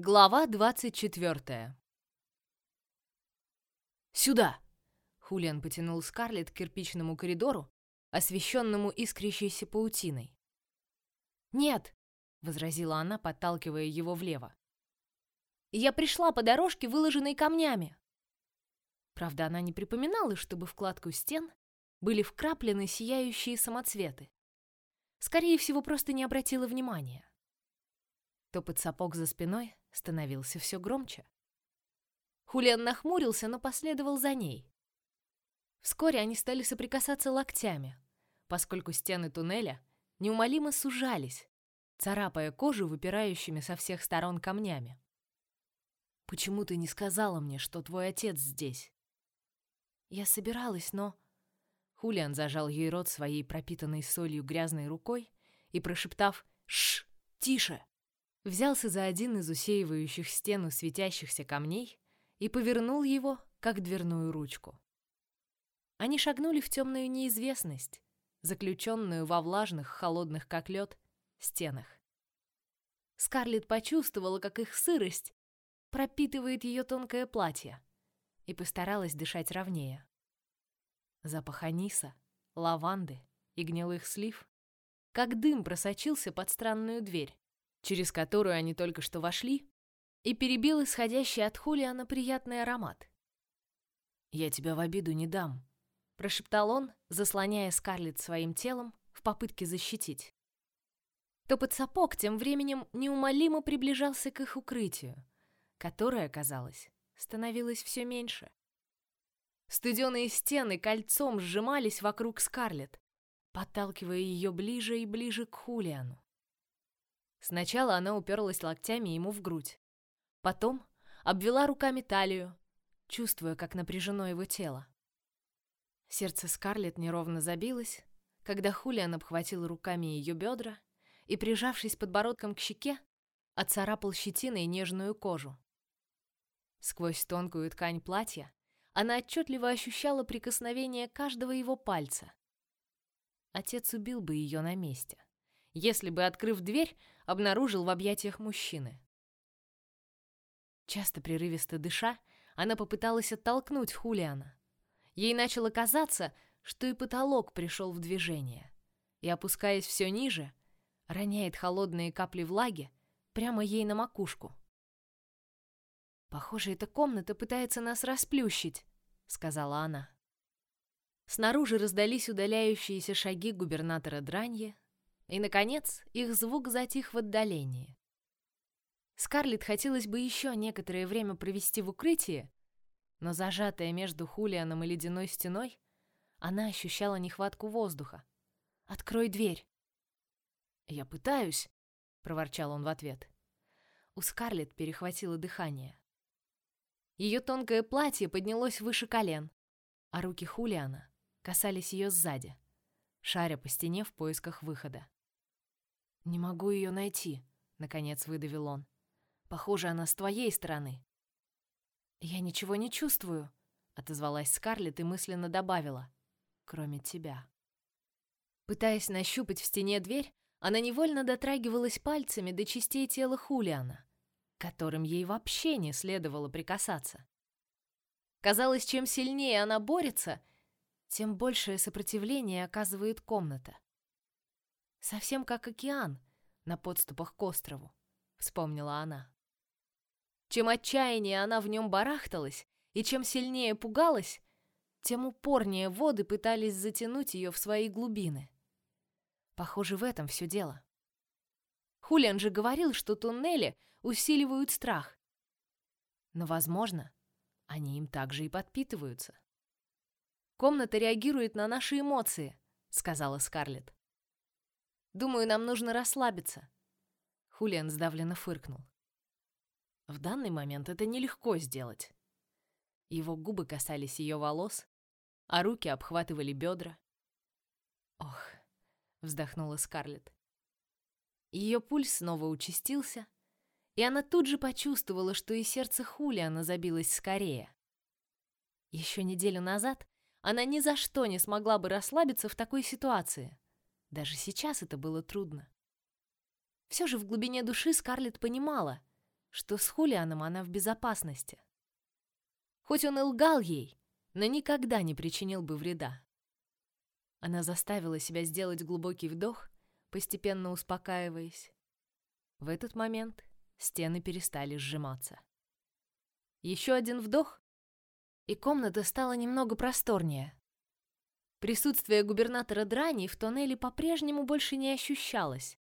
Глава двадцать четвертая. «Сюда!» Хулиан потянул Скарлетт к кирпичному коридору, освещенному искрящейся паутиной. «Нет!» — возразила она, подталкивая его влево. «Я пришла по дорожке, выложенной камнями!» Правда, она не припоминала, чтобы в кладку стен были вкраплены сияющие самоцветы. Скорее всего, просто не обратила внимания. Топот сапог за спиной становился все громче. Хулиан нахмурился, но последовал за ней. Вскоре они стали соприкасаться локтями, поскольку стены туннеля неумолимо сужались, царапая кожу выпирающими со всех сторон камнями. «Почему ты не сказала мне, что твой отец здесь?» «Я собиралась, но...» Хулиан зажал ей рот своей пропитанной солью грязной рукой и, прошептав «Шш! Тише!», взялся за один из усеивающих стену светящихся камней и повернул его, как дверную ручку. Они шагнули в темную неизвестность, заключенную во влажных, холодных как лед, стенах. Скарлетт почувствовала, как их сырость пропитывает ее тонкое платье, и постаралась дышать ровнее. Запах аниса, лаванды и гнилых слив, как дым просочился под странную дверь, через которую они только что вошли, и перебил исходящий от Хулиана приятный аромат. «Я тебя в обиду не дам», — прошептал он, заслоняя Скарлетт своим телом в попытке защитить. Топот сапог тем временем неумолимо приближался к их укрытию, которое, казалось, становилось все меньше. Студеные стены кольцом сжимались вокруг Скарлетт, подталкивая ее ближе и ближе к Хулиану. Сначала она уперлась локтями ему в грудь. Потом обвела руками талию, чувствуя, как напряжено его тело. Сердце Скарлетт неровно забилось, когда Хулиан обхватил руками ее бедра и, прижавшись подбородком к щеке, отцарапал щетиной нежную кожу. Сквозь тонкую ткань платья она отчетливо ощущала прикосновение каждого его пальца. Отец убил бы ее на месте, если бы, открыв дверь, обнаружил в объятиях мужчины. Часто прерывисто дыша, она попыталась оттолкнуть Хулиана. Ей начало казаться, что и потолок пришел в движение, и, опускаясь все ниже, роняет холодные капли влаги прямо ей на макушку. «Похоже, эта комната пытается нас расплющить», — сказала она. Снаружи раздались удаляющиеся шаги губернатора Дранье, и, наконец, их звук затих в отдалении. Скарлетт хотелось бы еще некоторое время провести в укрытии, но зажатая между Хулианом и ледяной стеной, она ощущала нехватку воздуха. «Открой дверь!» «Я пытаюсь», — проворчал он в ответ. У Скарлетт перехватило дыхание. Ее тонкое платье поднялось выше колен, а руки Хулиана касались ее сзади, шаря по стене в поисках выхода. «Не могу ее найти», — наконец выдавил он. «Похоже, она с твоей стороны». «Я ничего не чувствую», — отозвалась Скарлетт и мысленно добавила. «Кроме тебя». Пытаясь нащупать в стене дверь, она невольно дотрагивалась пальцами до частей тела Хулиана, которым ей вообще не следовало прикасаться. Казалось, чем сильнее она борется, тем большее сопротивление оказывает комната. Совсем как океан на подступах к острову, вспомнила она. Чем отчаяннее она в нем барахталась, и чем сильнее пугалась, тем упорнее воды пытались затянуть ее в свои глубины. Похоже, в этом все дело. Хулиан же говорил, что туннели усиливают страх. Но, возможно, они им также и подпитываются. Комната реагирует на наши эмоции, сказала Скарлетт. Думаю, нам нужно расслабиться. Хулиан сдавленно фыркнул. В данный момент это нелегко сделать. Его губы касались ее волос, а руки обхватывали бедра. Ох, вздохнула Скарлетт. Ее пульс снова участился, и она тут же почувствовала, что и сердце Хулиана забилось скорее. Еще неделю назад она ни за что не смогла бы расслабиться в такой ситуации. Даже сейчас это было трудно. Все же в глубине души Скарлетт понимала, что с Хулианом она в безопасности. Хоть он и лгал ей, но никогда не причинил бы вреда. Она заставила себя сделать глубокий вдох, постепенно успокаиваясь. В этот момент стены перестали сжиматься. Еще один вдох, и комната стала немного просторнее. Присутствие губернатора Драни в тоннеле по-прежнему больше не ощущалось.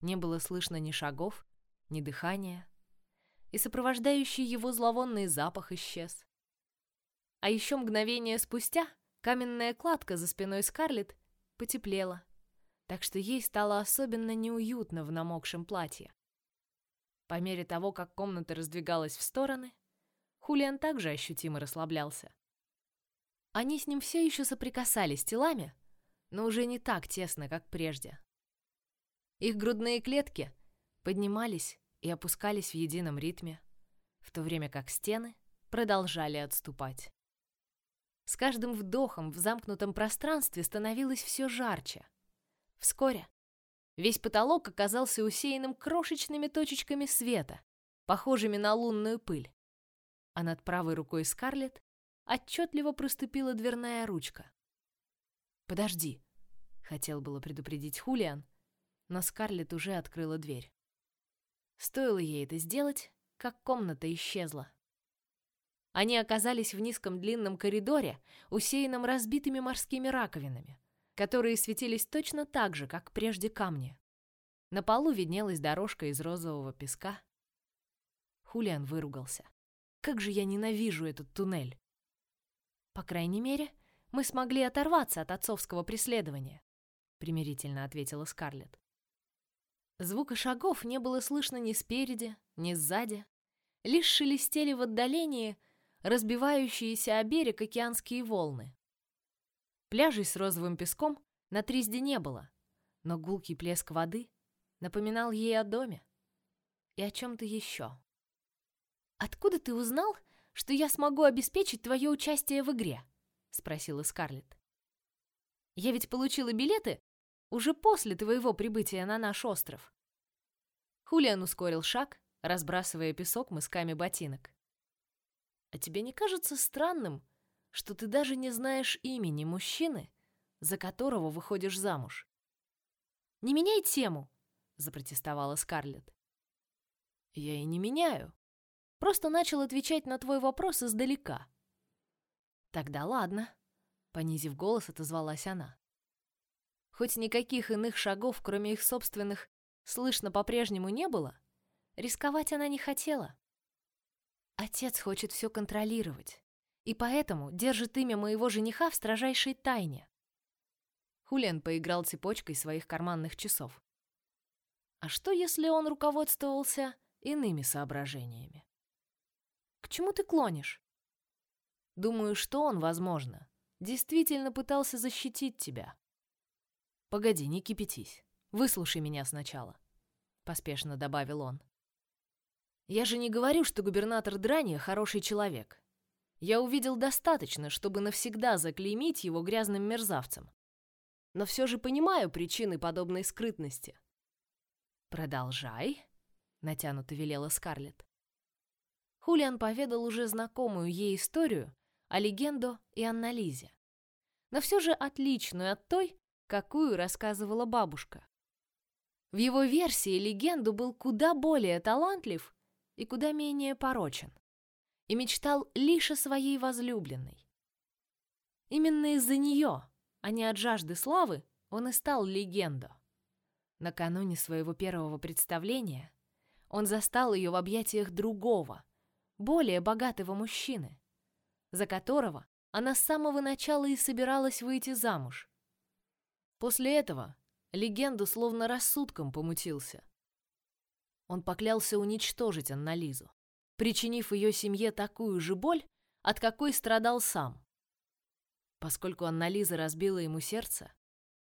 Не было слышно ни шагов, ни дыхания, и сопровождающий его зловонный запах исчез. А еще мгновение спустя каменная кладка за спиной Скарлетт потеплела, так что ей стало особенно неуютно в намокшем платье. По мере того, как комната раздвигалась в стороны, Хулиан также ощутимо расслаблялся. Они с ним все еще соприкасались телами, но уже не так тесно, как прежде. Их грудные клетки поднимались и опускались в едином ритме, в то время как стены продолжали отступать. С каждым вдохом в замкнутом пространстве становилось все жарче. Вскоре весь потолок оказался усеянным крошечными точечками света, похожими на лунную пыль. А над правой рукой Скарлетт отчетливо проступила дверная ручка. «Подожди», — хотел было предупредить Хулиан, но Скарлетт уже открыла дверь. Стоило ей это сделать, как комната исчезла. Они оказались в низком длинном коридоре, усеянном разбитыми морскими раковинами, которые светились точно так же, как прежде камни. На полу виднелась дорожка из розового песка. Хулиан выругался. «Как же я ненавижу этот туннель!» «По крайней мере, мы смогли оторваться от отцовского преследования», примирительно ответила Скарлетт. Звука шагов не было слышно ни спереди, ни сзади. Лишь шелестели в отдалении разбивающиеся о берег океанские волны. Пляжей с розовым песком на Тризде не было, но гулкий плеск воды напоминал ей о доме и о чем-то еще. «Откуда ты узнал, что я смогу обеспечить твое участие в игре?» — спросила Скарлетт. «Я ведь получила билеты уже после твоего прибытия на наш остров». Хулиан ускорил шаг, разбрасывая песок мысками ботинок. «А тебе не кажется странным, что ты даже не знаешь имени мужчины, за которого выходишь замуж?» «Не меняй тему!» — запротестовала Скарлетт. «Я и не меняю. Просто начал отвечать на твой вопрос издалека». «Тогда ладно», — понизив голос, отозвалась она. Хоть никаких иных шагов, кроме их собственных, слышно по-прежнему не было, рисковать она не хотела. Отец хочет все контролировать, и поэтому держит имя моего жениха в строжайшей тайне. Хулиан поиграл цепочкой своих карманных часов. А что, если он руководствовался иными соображениями? К чему ты клонишь? Думаю, что он, возможно, действительно пытался защитить тебя. «Погоди, не кипятись. Выслушай меня сначала», — поспешно добавил он. «Я же не говорю, что губернатор Драния хороший человек. Я увидел достаточно, чтобы навсегда заклеймить его грязным мерзавцем. Но все же понимаю причины подобной скрытности». «Продолжай», — натянуто велела Скарлетт. Хулиан поведал уже знакомую ей историю о легенду и Аннализе, но все же отличную от той, какую рассказывала бабушка. В его версии легенду был куда более талантлив и куда менее порочен, и мечтал лишь о своей возлюбленной. Именно из-за нее, а не от жажды славы, он и стал легендой. Накануне своего первого представления он застал ее в объятиях другого, более богатого мужчины, за которого она с самого начала и собиралась выйти замуж. После этого легенду словно рассудком помутился. Он поклялся уничтожить Аннализу, причинив ее семье такую же боль, от какой страдал сам. Поскольку Аннализа разбила ему сердце,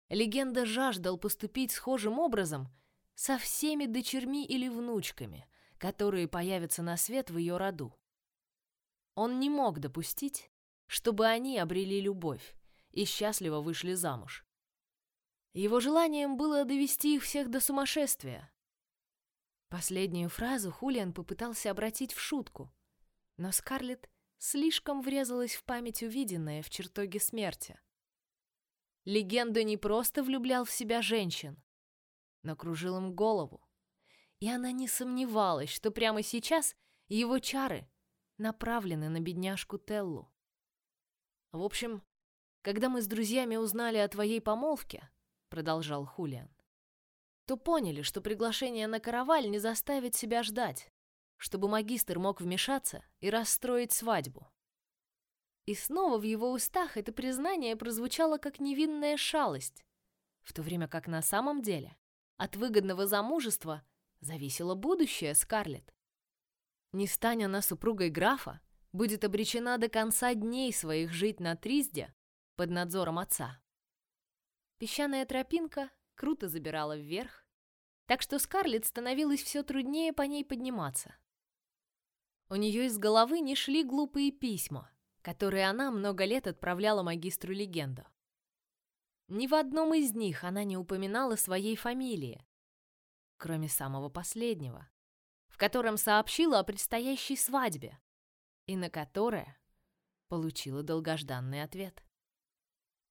легенда жаждал поступить схожим образом со всеми дочерьми или внучками, которые появятся на свет в ее роду. Он не мог допустить, чтобы они обрели любовь и счастливо вышли замуж. Его желанием было довести их всех до сумасшествия. Последнюю фразу Хулиан попытался обратить в шутку, но Скарлетт слишком врезалась в память увиденное в чертоге смерти. Легенда не просто влюблял в себя женщин, но кружил им голову. И она не сомневалась, что прямо сейчас его чары направлены на бедняжку Теллу. В общем, когда мы с друзьями узнали о твоей помолвке, продолжал Хулиан, то поняли, что приглашение на караваль не заставит себя ждать, чтобы магистр мог вмешаться и расстроить свадьбу. И снова в его устах это признание прозвучало как невинная шалость, в то время как на самом деле от выгодного замужества зависело будущее Скарлетт. Не стань она супругой графа, будет обречена до конца дней своих жить на Тризде под надзором отца. Песчаная тропинка круто забирала вверх, так что Скарлетт становилось все труднее по ней подниматься. У нее из головы не шли глупые письма, которые она много лет отправляла магистру легенду. Ни в одном из них она не упоминала своей фамилии, кроме самого последнего, в котором сообщила о предстоящей свадьбе и на которое получила долгожданный ответ.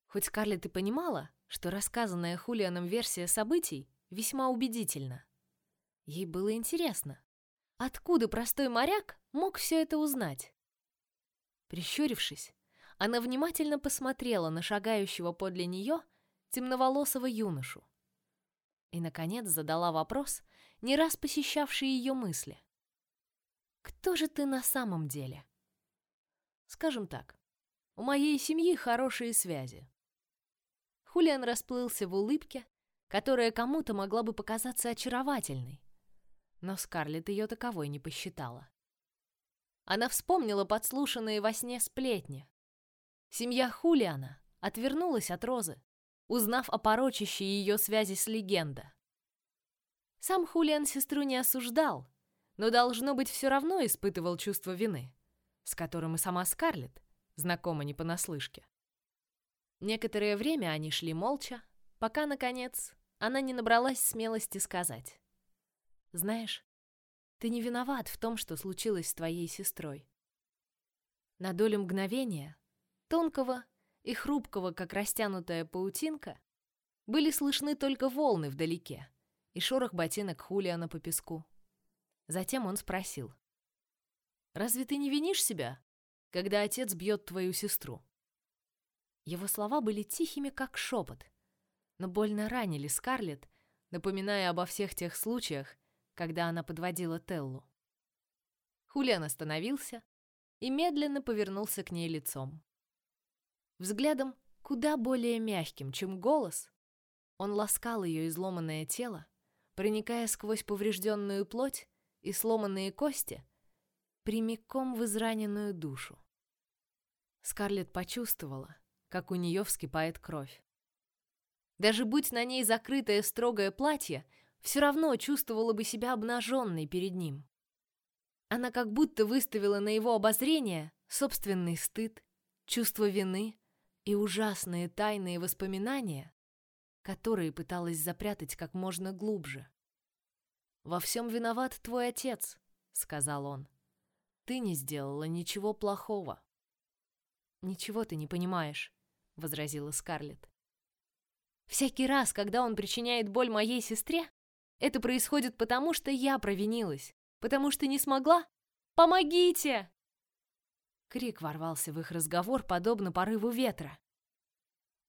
Хоть Скарлетт и понимала, что рассказанная Хулианом версия событий весьма убедительна. Ей было интересно, откуда простой моряк мог все это узнать. Прищурившись, она внимательно посмотрела на шагающего подле нее темноволосого юношу и, наконец, задала вопрос, не раз посещавший ее мысли. «Кто же ты на самом деле?» «Скажем так, у моей семьи хорошие связи. Хулиан расплылся в улыбке, которая кому-то могла бы показаться очаровательной. Но Скарлетт ее таковой не посчитала. Она вспомнила подслушанные во сне сплетни. Семья Хулиана отвернулась от Розы, узнав о порочащей ее связи с легенда. Сам Хулиан сестру не осуждал, но, должно быть, все равно испытывал чувство вины, с которым и сама Скарлетт знакома не понаслышке. Некоторое время они шли молча, пока, наконец, она не набралась смелости сказать. «Знаешь, ты не виноват в том, что случилось с твоей сестрой». На долю мгновения, тонкого и хрупкого, как растянутая паутинка, были слышны только волны вдалеке и шорох ботинок Хулиана по песку. Затем он спросил. «Разве ты не винишь себя, когда отец бьет твою сестру?» Его слова были тихими, как шепот, но больно ранили Скарлетт, напоминая обо всех тех случаях, когда она подводила Теллу. Хулиан остановился и медленно повернулся к ней лицом. Взглядом куда более мягким, чем голос, он ласкал ее изломанное тело, проникая сквозь поврежденную плоть и сломанные кости прямиком в израненную душу. Скарлетт почувствовала, как у нее вскипает кровь. Даже будь на ней закрытое строгое платье, все равно чувствовала бы себя обнаженной перед ним. Она как будто выставила на его обозрение собственный стыд, чувство вины и ужасные тайные воспоминания, которые пыталась запрятать как можно глубже. «Во всем виноват твой отец», — сказал он. «Ты не сделала ничего плохого». «Ничего ты не понимаешь возразила Скарлетт. Всякий раз, когда он причиняет боль моей сестре, это происходит потому, что я провинилась, потому что не смогла. Помогите! Крик ворвался в их разговор, подобно порыву ветра.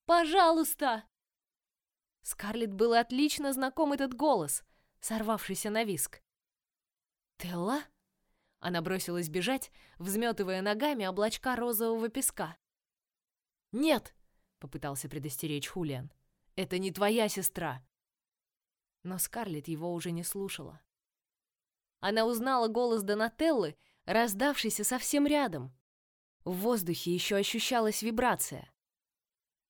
Пожалуйста! Скарлетт был отлично знаком этот голос, сорвавшийся на виск. Телла? Она бросилась бежать, взметывая ногами облачка розового песка. «Нет!» попытался предостеречь Хулиан. Это не твоя сестра. Но Скарлетт его уже не слушала. Она узнала голос Донателлы, раздавшийся совсем рядом. В воздухе еще ощущалась вибрация.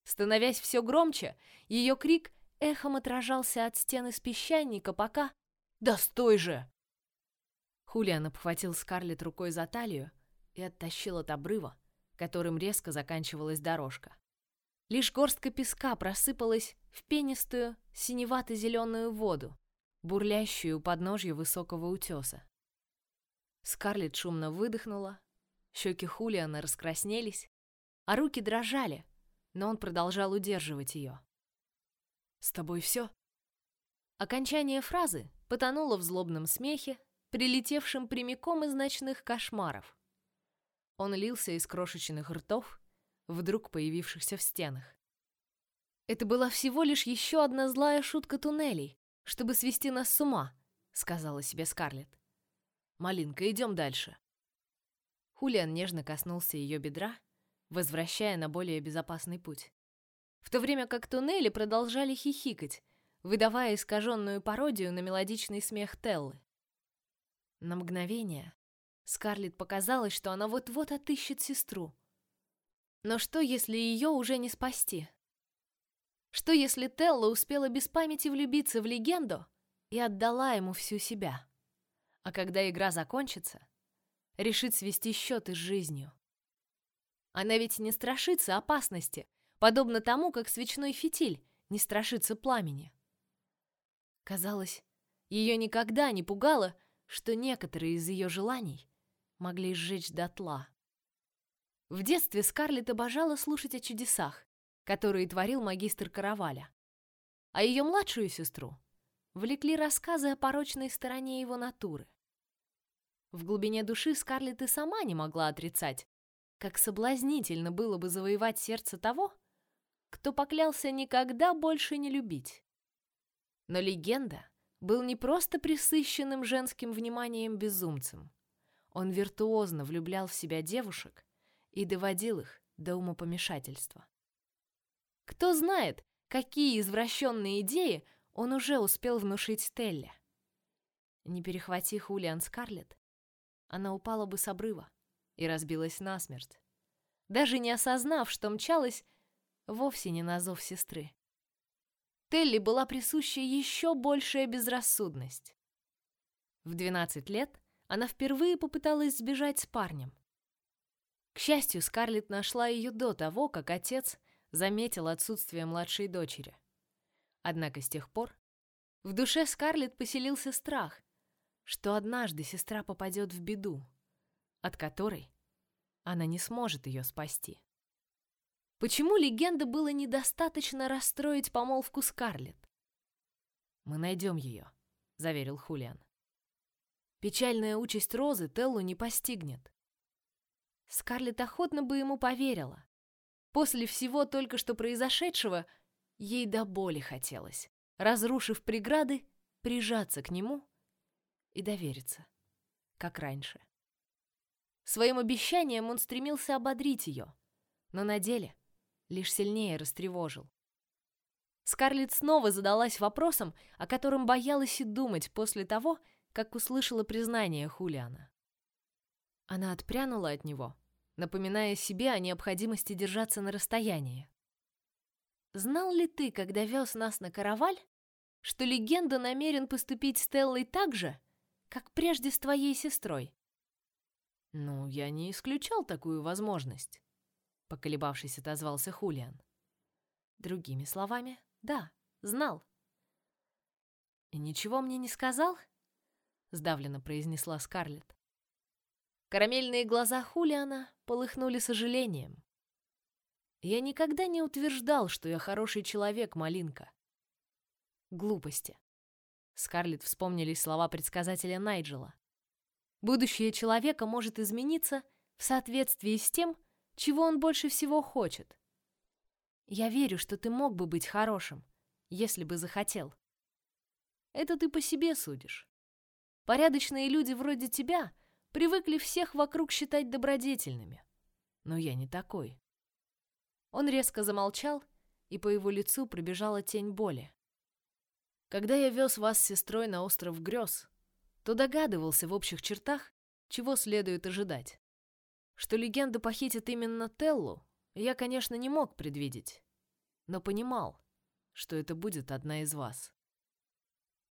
Становясь все громче, ее крик эхом отражался от стены с песчаника, пока... «Да стой же!» Хулиан обхватил Скарлетт рукой за талию и оттащил от обрыва, которым резко заканчивалась дорожка. Лишь горстка песка просыпалась в пенистую, синевато-зеленую воду, бурлящую у подножья высокого утеса. Скарлетт шумно выдохнула, щеки Хулиана раскраснелись, а руки дрожали, но он продолжал удерживать ее. «С тобой все?» Окончание фразы потонуло в злобном смехе, прилетевшем прямиком из ночных кошмаров. Он лился из крошечных ртов, вдруг появившихся в стенах. Это была всего лишь еще одна злая шутка туннелей, чтобы свести нас с ума, сказала себе Скарлетт. Малинка, идем дальше. Хулиан нежно коснулся ее бедра, возвращая на более безопасный путь. В то время как туннели продолжали хихикать, выдавая искаженную пародию на мелодичный смех Теллы. На мгновение Скарлетт показалось, что она вот-вот отыщет сестру. Но что, если ее уже не спасти? Что, если Телла успела без памяти влюбиться в легенду и отдала ему всю себя? А когда игра закончится, решит свести счеты с жизнью. Она ведь не страшится опасности, подобно тому, как свечной фитиль не страшится пламени. Казалось, ее никогда не пугало, что некоторые из ее желаний могли сжечь дотла. В детстве Скарлетт обожала слушать о чудесах, которые творил магистр Караваля. А ее младшую сестру влекли рассказы о порочной стороне его натуры. В глубине души Скарлетт и сама не могла отрицать, как соблазнительно было бы завоевать сердце того, кто поклялся никогда больше не любить. Но легенда был не просто присыщенным женским вниманием безумцем. Он виртуозно влюблял в себя девушек и доводил их до умопомешательства. Кто знает, какие извращенные идеи он уже успел внушить Стелле. Не перехвати Хулиан Скарлетт, она упала бы с обрыва и разбилась насмерть, даже не осознав, что мчалась вовсе не на зов сестры. Телли была присуща еще большая безрассудность. В 12 лет она впервые попыталась сбежать с парнем. К счастью, Скарлетт нашла ее до того, как отец заметил отсутствие младшей дочери. Однако с тех пор в душе Скарлетт поселился страх, что однажды сестра попадет в беду, от которой она не сможет ее спасти. Почему легенда было недостаточно расстроить помолвку Скарлетт? Мы найдем ее, заверил Хулиан. Печальная участь Розы Теллу не постигнет. Скарлетт охотно бы ему поверила. После всего только что произошедшего ей до боли хотелось, разрушив преграды, прижаться к нему и довериться, как раньше. Своим обещанием он стремился ободрить ее, но на деле лишь сильнее растревожил. Скарлетт снова задалась вопросом, о котором боялась и думать после того, как услышала признание Хулиана. Она отпрянула от него, напоминая себе о необходимости держаться на расстоянии. «Знал ли ты, когда вез нас на караваль, что легенда намерен поступить с Теллой так же, как прежде с твоей сестрой. Ну, я не исключал такую возможность, поколебавшись, отозвался Хулиан. Другими словами, да, знал. И ничего мне не сказал? сдавленно произнесла Скарлетт. Карамельные глаза Хулиана полыхнули сожалением. Я никогда не утверждал, что я хороший человек, Малинка. Глупости. Скарлетт вспомнились слова предсказателя Найджела. Будущее человека может измениться в соответствии с тем, чего он больше всего хочет. Я верю, что ты мог бы быть хорошим, если бы захотел. Это ты по себе судишь. Порядочные люди вроде тебя привыкли всех вокруг считать добродетельными. Но я не такой. Он резко замолчал, и по его лицу пробежала тень боли. Когда я вез вас с сестрой на остров грез, то догадывался в общих чертах, чего следует ожидать. Что легенда похитит именно Теллу, я, конечно, не мог предвидеть, но понимал, что это будет одна из вас.